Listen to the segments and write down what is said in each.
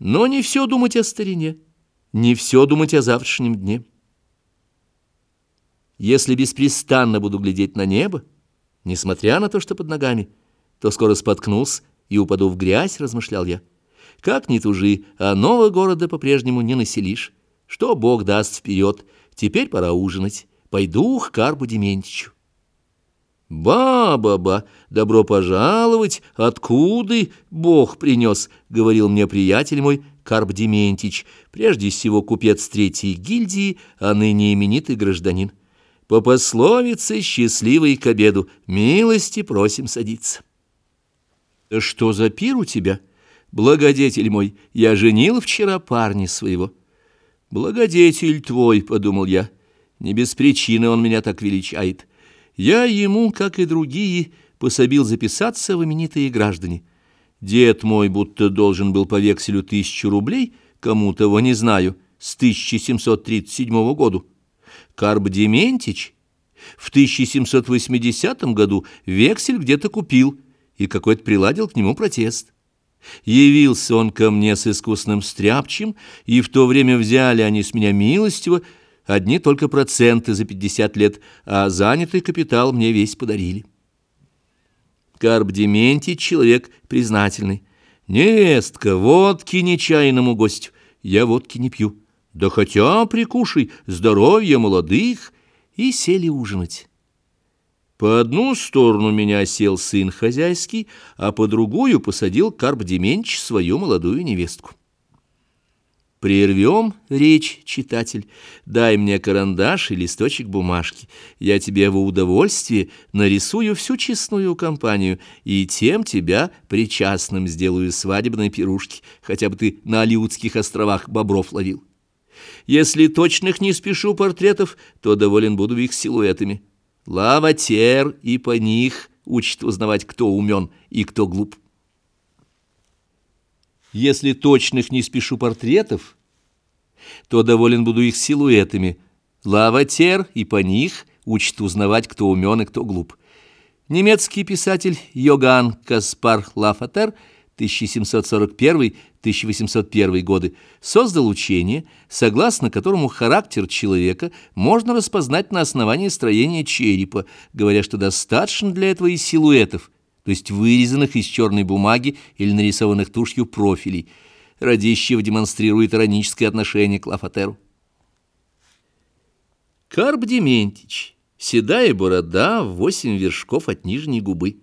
Но не все думать о старине, не все думать о завтрашнем дне. Если беспрестанно буду глядеть на небо, несмотря на то, что под ногами, то скоро споткнусь и упаду в грязь, размышлял я. Как ни тужи, а нового города по-прежнему не населишь. Что Бог даст вперед, теперь пора ужинать. Пойду к Карбу Дементичу. «Ба-ба-ба, добро пожаловать! Откуда Бог принес?» — говорил мне приятель мой Карп Дементич, прежде всего купец третьей гильдии, а ныне именитый гражданин. По пословице «счастливый к обеду» милости просим садиться. «Что за пир у тебя?» «Благодетель мой, я женил вчера парня своего». «Благодетель твой», — подумал я, — «не без причины он меня так величает». Я ему, как и другие, пособил записаться в именитые граждане. Дед мой будто должен был по векселю тысячу рублей, кому того не знаю, с 1737 года. Карп Дементич в 1780 году вексель где-то купил, и какой-то приладил к нему протест. Явился он ко мне с искусным стряпчем, и в то время взяли они с меня милостиво, Одни только проценты за пятьдесят лет, а занятый капитал мне весь подарили. Карп Дементий человек признательный. «Невестка, водки нечаянному гостю. Я водки не пью. Да хотя прикушай, здоровье молодых». И сели ужинать. По одну сторону меня сел сын хозяйский, а по другую посадил Карп Деменч свою молодую невестку. Прервем речь, читатель, дай мне карандаш и листочек бумажки. Я тебе во удовольствие нарисую всю честную компанию и тем тебя причастным сделаю свадебной пирушки, хотя бы ты на Алиутских островах бобров ловил. Если точных не спешу портретов, то доволен буду их силуэтами. Лаватер и по них учит узнавать, кто умен и кто глуп. Если точных не спешу портретов, то доволен буду их силуэтами. Лаватер и по них учит узнавать, кто умен и кто глуп. Немецкий писатель Йоган Каспар Лафатер 1741-1801 годы создал учение, согласно которому характер человека можно распознать на основании строения черепа, говоря, что достаточно для этого и силуэтов – то есть вырезанных из черной бумаги или нарисованных тушью профилей. Радищев демонстрирует ироническое отношение к Лафатеру. Карп Дементич, седая борода, восемь вершков от нижней губы.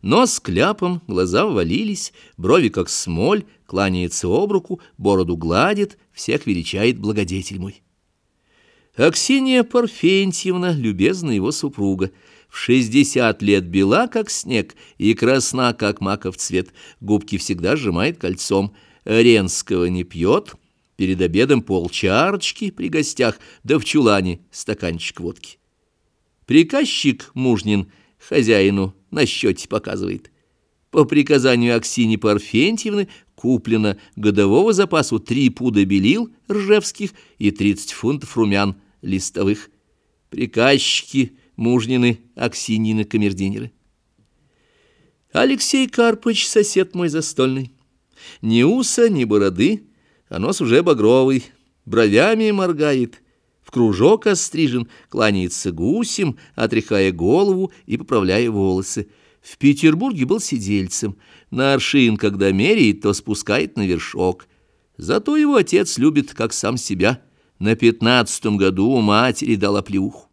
Нос кляпом, глаза ввалились, брови как смоль, кланяется об руку, бороду гладит, всех величает благодетель мой. Аксинья Парфентьевна, любезная его супруга, в шестьдесят лет бела, как снег, и красна, как маков цвет, губки всегда сжимает кольцом. Ренского не пьет, перед обедом полчарочки при гостях, да в чулане стаканчик водки. Приказчик Мужнин хозяину на счете показывает. По приказанию Аксини Парфентьевны куплено годового запасу три пуда белил ржевских и тридцать фунтов румян листовых. Приказчики Мужнины, Аксинины, камердинеры. Алексей Карпыч, сосед мой застольный. Ни уса, ни бороды, а нос уже багровый, бровями моргает, в кружок острижен, кланяется гусем, отряхая голову и поправляя волосы. В Петербурге был сидельцем. На аршин, когда меряет, то спускает на вершок. Зато его отец любит, как сам себя. На пятнадцатом году у матери дал оплюху.